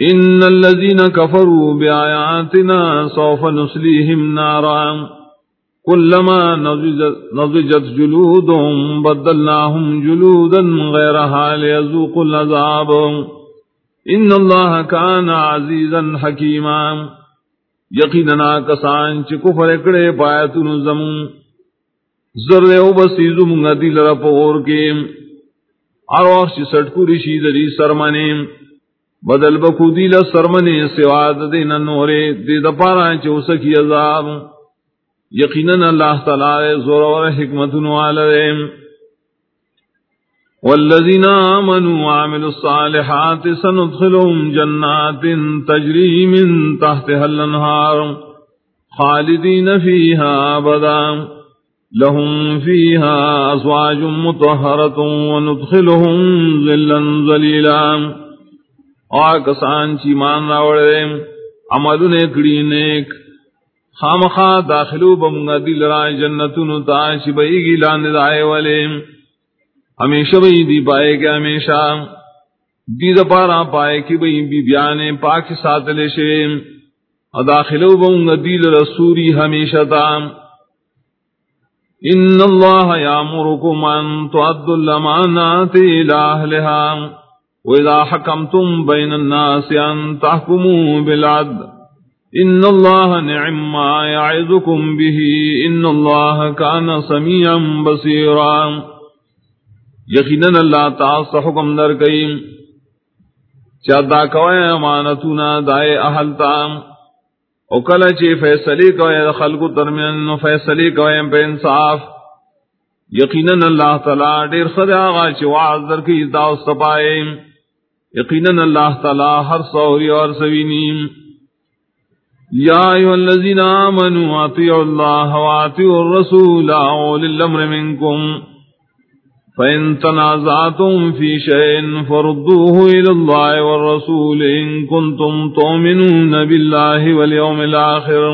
ان الذين كفروا بآياتنا سوف نسليهم نارا. كلما نضجت جلودهم بدلناهم جلودا غيرها ليذوقوا العذاب. ان الله كان عزيزا حكيما. يقيننا كسان چ کفر کڑے پایتن زم زر او بسیزم غدی لرپور کے ارواح سٹکو رشی دری سرمنیم بدل بکو دیل سرمنی سواد دین نورے دی دپارا چو سکی عذاب. یقیناً اللہ تعالی زور اور حکمت والے والذین آمنوا وعملوا الصالحات سندخلهم جنات تجری من تحتها الانہار خالدین فیها ابدا. لهم فيها أزواج مطهرة وندخلهم ظلا ظليلا کسان چی مان راوڑے عمل نیکڑی نیک۔ خام خواہ داخلو بمگا دل رائے جنتو تا چی بئی گی لاند دائے والے۔ ہمیشہ بئی دی پائے گا ہمیشہ۔ دی پارا پائے کی بئی بی بیانے پاک ساتھ لے شے۔ داخلو بمگا دل رسوری ہمیشہ تا۔ ان اللہ یامرکم ان تعدوا الامانات الى اہلها وإذا حكمتم بين الناس أن تحكموا بالعدل إن الله نعم ما يعظكم به إن الله كان سميعا بصيرا يقينا الله تعالى حكم در كيم چادا کوئے امانتنا دائے اہل او کل چی فیصلی کوئے خلق درمیان فیصلی کوئے انصاف یقیناً اللہ تعالیٰ دیر خدا آغا چی وعظ در کی سپائے یقیناً اللہ تعالی ہر سوری اور سوینیم یا ایوہ الذین آمنوا آتیعوا اللہ وآتیعوا الرسول اولی الامر منکم فإن تنازعتم في شيء فردوه إلى الله والرسول إن كنتم تؤمنون بالله واليوم الآخر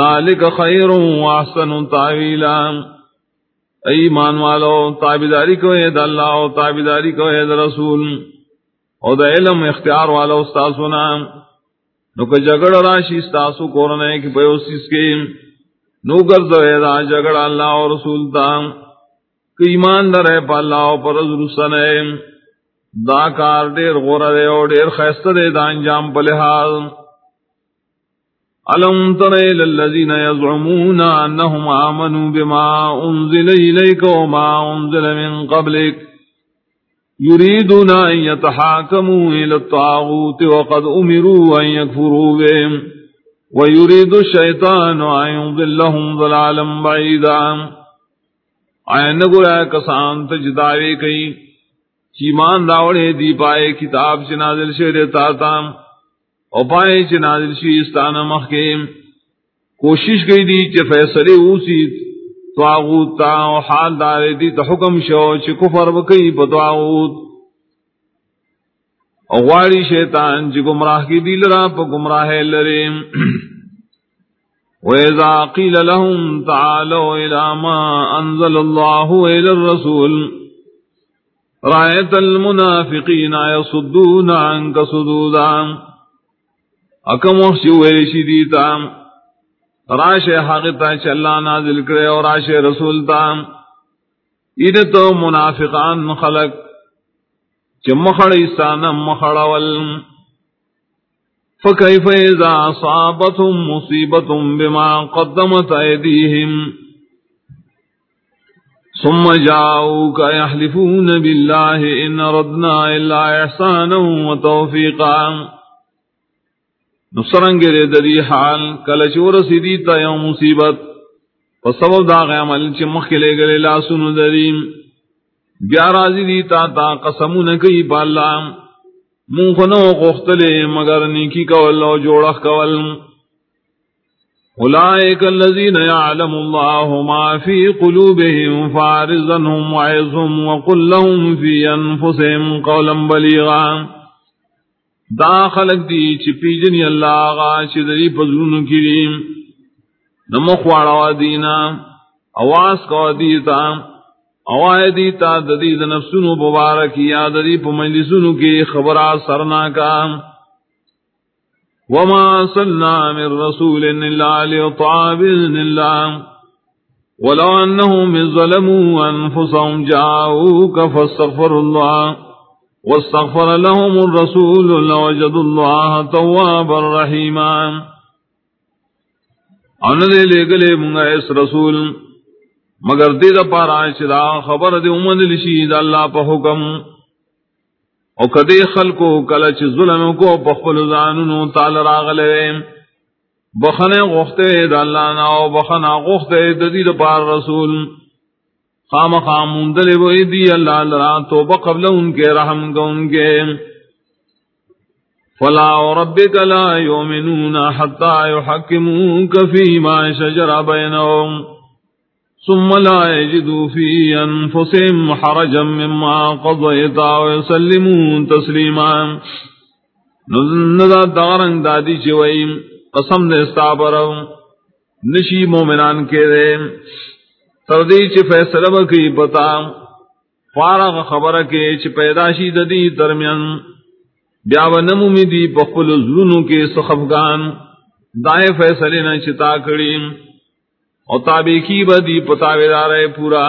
ذلك خير وأحسن تعويلا۔ ایمان والو تابداری کو اید اللہ و تابداری کو اید رسول۔ او دا علم اختیار والا استاد سنا نو کہ جگڑ راشی استاسو کورنے کی پیوسیس کے نو گرد دا جگڑ اللہ اور رسول تا کہ ایمان در ہے پا اللہ و پر رسول دا کار دیر غور دے اور دیر خیست دے دا انجام پا لحاظ. علم تر الى الذين يزعمون انهم امنوا بما انزل اليك وما انزل من قبلك يريدون أن يتحاكموا إلى الطاغوت وقد أمروا أن يكفروا بهم ويريد الشيطان أن يضلهم ضلالا بعيدا آئین گویا کسان تجداوے کئی چیمان داوڑے دی پائے کتاب چنازل شیر تاتا او پائے چنازل شیستان مخیم کوشش گئی دی چھ فیصلے اوسیت تواغوت تا و حال دارے دی تا حکم شو چی کفر بکی پا تواغوت اغواری شیطان چی گمراہ کی دیل را پا گمراہ لریم وَإِذَا قِيلَ لَهُمْ تَعَالَوْا إِلَى مَا أَنزَلَ اللَّهُ إِلَى الرَّسُولِ رَأَيْتَ الْمُنَافِقِينَ يَصُدُّونَ عَنْكَ صُدُودًا. اکم وحشی ویشی دیتا. راش حقتا چلا نازل کرے اور راش رسول تام اد تو منافقان خلق چمخڑ استان مخڑول۔ فكيف إذا أصابتهم مصيبة بما قدمت أيديهم ثم جاءوك يحلفون بالله إن ردنا إلا إحسانا وتوفيقا نصرنگ دے دری حال کل چور سیدی تا یو مصیبت. و سبب دا عمل چی مخلے گلے لا سنو دریم. بیا رازی دی تا تا قسمو نکی پالا مون خنو قختلے مگر نیکی کول و جوڑخ کول. اولائک اللذین یعلم اللہ ما فی قلوبهم فارزنهم وعزهم وقل لهم فی انفسهم قولا بلیغا. دا خلق دی چی پیجنی اللہ آغا چی دری پزرون کریم نمخ نمخوارا دینا، آواز کو دیتا اوائے دیتا ددی نفسنو مبارک یا ددی پا مجلسنو کی خبرات سرنا کا وما صلنا من رسول إلا ليطاع بإذن الله. ولو أنهم ظلموا أنفسهم جاءوك فاستغفروا الله. واستغفر لهم الرسول لوجدوا الله توابا رحيما. ان دے لے گلے منگا اس رسول، مگر دے دا پارا چدا خبر دے امن لشید اللہ پا حکم. او کدی خلقو کلچ ظلم کو پخپل زانونو تال راغلے. بخنے غختے دا اللہ نا، او بخنا غختے دا دید پار رسول رسول. خام خام مندلے وی دی اللہ لرا تو بقبل ان کے رحم کو ان کے۔ فلا وربك لا يؤمنون حتى يحكموك فيما شجر بينهم۔ ثم لا يجدوا في أنفسهم حرجا مما قضيت ويسلمون تسليما۔ نذا دارن دادی چوئیم قسم دے استعبرو نشی مومنان کے دے۔ تردی چ فیصلہ بکی پتا فارغ خبر کے چ پیداشی ددی درمیان بیا و نمومی دی پخپل ظلونو کے سخفگان دائیں فیصلے نہ چتا کڑیم اور تابے کی بدی پتاوے دارے پورا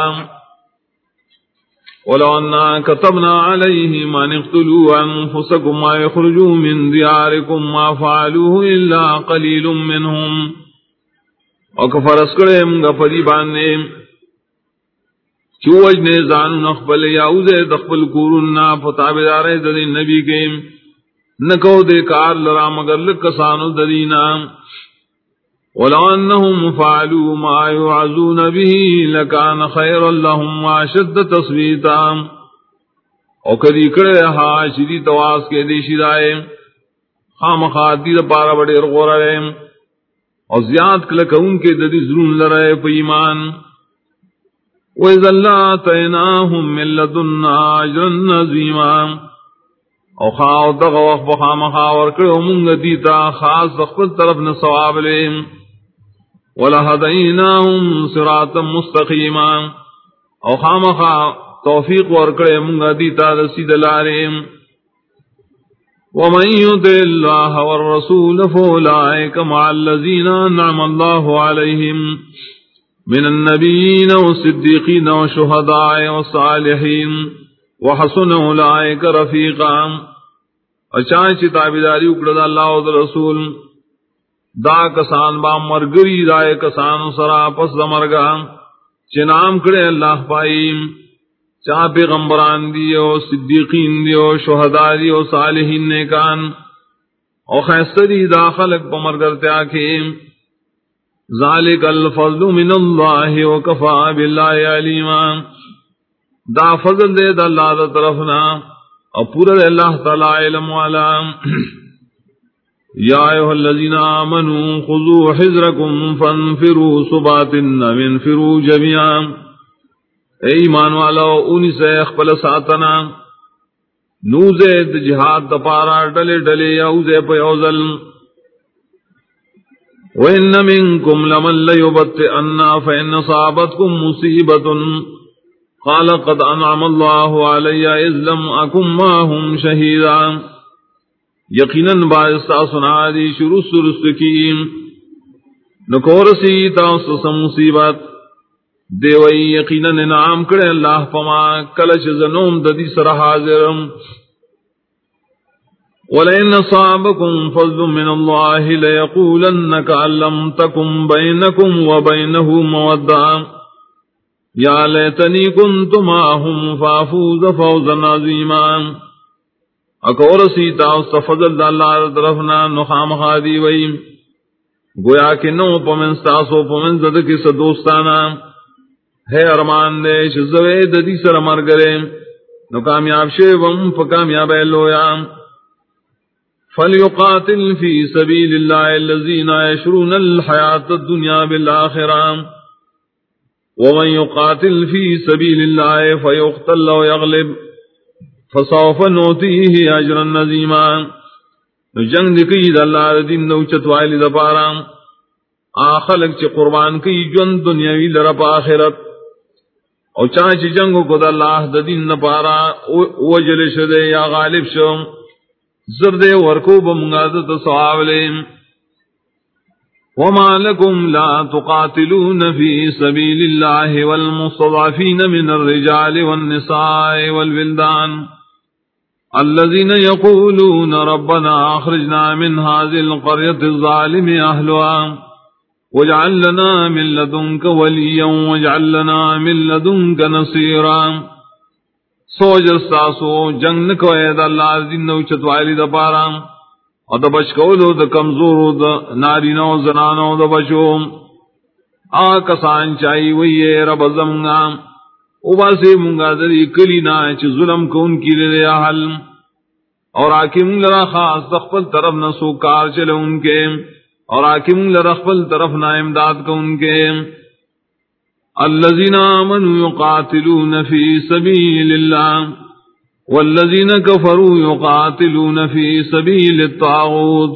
ولو انا كتبنا عليهم ان اقتلوا انفسكم ما يخرجوا من دياركم ما فعلوه الا قليل منهم وكفر اسكرهم غفري بانے چوج نے زان نخبل یاوز دخبل کورنا فتاوے دارے دل نبی کے نکو دے کار لرا مگر لکسانو درینا ولو انہم فعلوا ما يعزون به لکان خیر اللہم واشد تصویتا او کدی کڑے ہا شدی تواس کے دی شدائے۔ خام خاتی دا پارا بڑے رغور رہے۔ او زیاد کلک ان کے ددی ضرون لرے پا ایمان۔ وَإِذَا اللَّهَ تَيْنَاهُمْ مِن لَّدُنَّا أَجْرًا عَظِيمًا او خاو دغ وقت بخا مخاور کرو منگ دیتا خاص دخل طرف نے ثواب لیم ولہدیناہم صراطا مستقیما او خامخا توفیق ورکڑے منگ دیتا رسید لاریم ومن يطع الله والرسول فاولئك مع الذين انعم الله عليهم من النبيين والصديقين والشهداء والصالحين وحسن اولائک رفیقا اچان چی تابداری اکڑد اللہ و رسول، دا کسان با مرگری دائے کسان سرا پس دا مرگا. چی نام کڑے اللہ پائیم چاہ پیغمبران دیو، صدیقین دیو شہداء دیو، صالحین نیکان. او خیستری دا خلق پا مرگرتے آکھیم ذالک الفضل من اللہ وکفا باللہ علیمان دا فضل دے دا اللہ دا طرفنا اور پورا دے اللہ تعالی علم والا. یا ایوہ الذین آمنوا خضو حضرکم فانفروا صباتن منفروا جميعا اے ایمان والا، اونی سے اخبل ساتنا. نوزے جہاد دپارا ڈلے ڈلے یوزے پیوزل وَإِنَّ مِنْكُمْ لَمَنْ لَيُبَتِّئَنَّا فَإِنَّ صَابَتْكُمْ مُصِيبَةٌ قال قد انعم الله علي اذ لم اكن معهم شهيدا یقینا باعث سنا دی شروع سرست کی نکورسی تاس مصیبت دیوئی یقینا انعام کرے اللہ پما کلش زنوم ددی سر حاضرم ولئن صابكم فضل من الله ليقولن كأن تكن بينكم وبينه مودة. یا لیتنی کنت ماہم فافوز فوزا عظیما اکور سیتا استفضل دا اللہ طرفنا نخام خادی وی گویا کہ نو پمن ستاسو پمن زد کس دوستانا. ہے ارمان دے شزوے ددی سر مر گرے. نو کامیاب شے شیوم فکامیاب ایلویا فلیقاتل فی سبیل اللہ اللذین یشرون الحیات الدنیا بالآخرام ومن يقاتل في سبيل الله فيقتل ويغلب فسوف نوتيه اجرا نظيما جنگ دی دا اللہ دین دو چتوائی دا پارا. آخلق چی قربان کئی جن دنیاوی لرپ آخرت. او چاہ چی جنگو کو دا اللہ دا دین دا پارا وجل شدے یا غالب شو زرد ورکو بمغادت صحابلیم وما لكم لا تقاتلون في سبيل الله والمستضعفين من الرجال والنساء والولدان. الذين يقولون ربنا أخرجنا من هذه القرية الظالم أهلها واجعل لنا من لدنك وليا واجعل لنا من لدنك نصيرا سوج ساسو جنگ کو اے دا اللہ دین نو چتوالی دا پارام۔ او دا بچکولو، دا کمزورو، دا نارینو، زنانو، دا بچو آکسان چاہی ویے رب زمگا او باسی منگا دری کلینا چی ظلم کون کی لے حل اور آکی منگ لرا خاص دخپل طرف نسو کار چلے ان کے۔ اور آکی منگ لرا خپل طرف نا امداد کو ان کے۔ الذين آمنوا يقاتلون في سبيل الله والذين كفروا يقاتلون في سبيل الطاغوت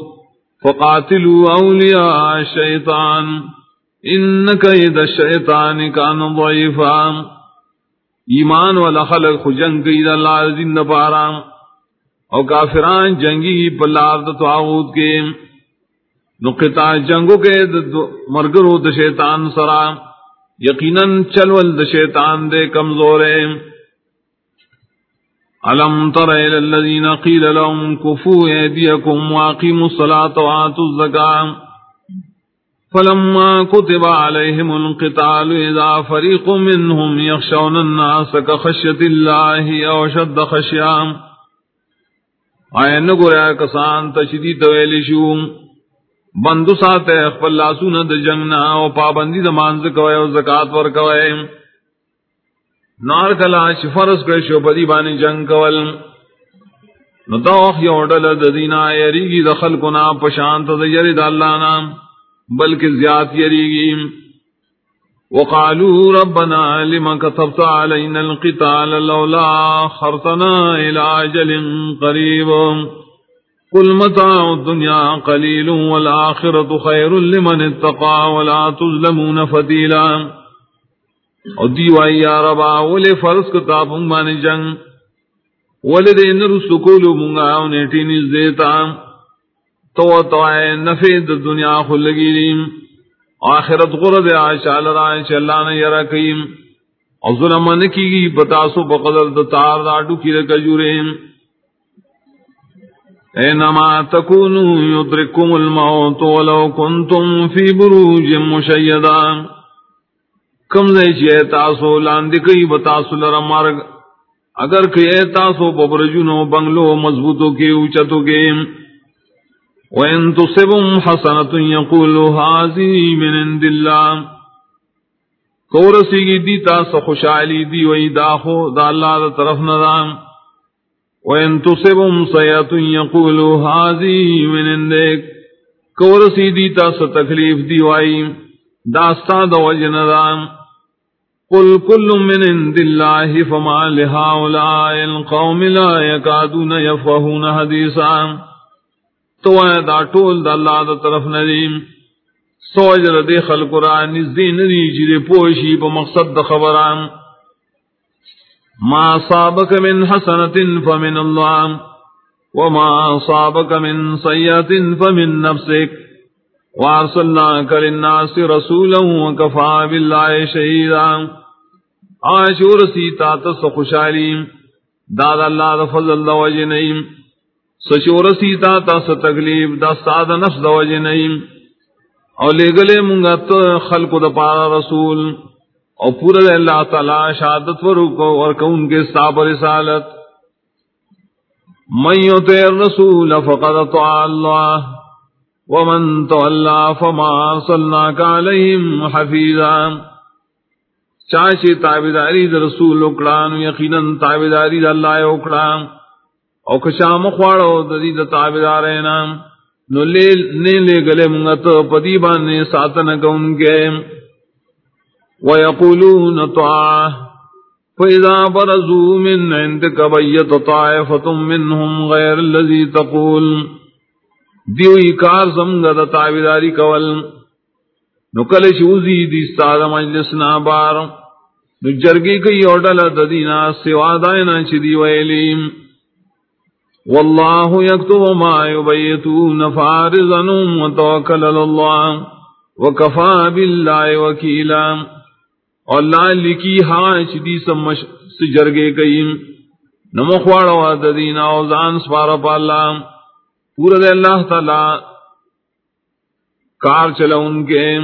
فقاتلوا أولياء الشيطان إن كيد الشيطان كان ضعيفا ایمان والا خلق خو جنگ کی دا اللہ عزین پارا او کافران جنگی پلار دا تعاود کے نقطہ جنگو کے مرگرو دا شیطان سرا یقیناً چلول شیطان دے کمزور ألم تر إلى الذين قيل لهم كفوا أيديكم وأقيموا الصلاة وآتوا الزكاة فلما كتب عليهم القتال إذا فريق منهم يخشون الناس كخشية الله أو شد خشيا آئے نگو ریا کسان تشدی تویلی شو بندو ساتے اخفل لاسون د جنگنا و پابندی د مانز کوئے و زکاة ور کوئے۔ نار کلا چ فرض کر شو پدی بانی جنگ کول۔ نو توخ یو ڈل د دینا یریگی دخل کنا پشانت د یری د اللہ نام بلکہ زیاد یریگی۔ وقالوا ربنا لما كتبت علينا القتال لولا خرطنا الى اجل قريب قل متاع الدنيا قليل والاخره خير لمن اتقى ولا تظلمون فتيلا. او دیوائی یا ربا، ولی فرض کتا پنگ جنگ، ولی دے نرس کولو منگا انہیں ٹینیز دیتا. تو تو آئے نفی دا دنیا خلگی لیم آخرت غرد آشا لرائے چا اللہ نے یرا کیم او ظلم نکی گی، بتاسو بقدر دا تار دا ڈوکی لکا جوریم. اینما تکونو یدرکم الموت ولو کنتم فی بروج مشیدان کم دے چی اے تاسو لاندی کئی بتاسو لرا مرگ اگر کئی اے تاسو ببرجونو بنگلو مضبوطو کے اوچتو کے. وَإِن تُصِبُمْ حَسَنَةٌ يَقُولُ هَذِهِ مِنْ عِنْدِ اللَّهِ. کورسی گی دیتا سا دی وی داخو دا اللہ دا طرف ندام وَإِن تُصِبُمْ سَيَةٌ يَقُولُ هَذِهِ مِنْ عِنْدِكَ کورسی دیتا سا تکلیف دی داستا دا وجندام قل كل من عند الله فما لهؤلاء القوم لا يكادون يفقهون حديثا. تو اے دا ټول د الله د طرف ندیم سوج ردی خلق قرآن نزدین دی جی پوشی په مقصد د خبران. ما صابك من حسنة فمن الله، وما صابك من سيئة فمن نفسك. وارسلناك للناس رسولا وكفى بالله شهيدا. آشور سیتا تس خوشحالی داد اللہ دا فضل دا وجہ نئیم. سشور سیتا تس تکلیف دا ساد نفس دا وجہ نئیم. او لے گلے منگا تو خلق دا پارا رسول او پورا اللہ تعالی شہادت ورکو ورکو ان کے ساب رسالت۔ من یطع الرسول فقد طاع اللہ، ومن تولى فما ارسلناك عليهم حفيظا چاچے تابداری در رسول اکڑان، یقینا تابداری در اللہ اکڑان۔ او کشام خواڑو ددی در تابدارینا نو لے لے گلے منگت پدی بانے ساتن کون کے ویقولون طاع فإذا برزوا من عندك بيت طائفة منهم غير الذي تقول دیوی کار زمگا دا تابداری کول نو کل شوزی دی ستاد مجلس نابار نو جرگی کئی اوڈل ددینا سوا دائنا چی دی ویلیم واللہ یکتب ما یبیتون فارضا وتوکل اللہ وکفا باللہ وکیلا اور لا لکی ہاں چدی سمش سجرگے کئیم۔ نمخواڑ واد دین اوزان سپارا پا اللہ۔ پورا دے اللہ تعالی کار چلا ان کے۔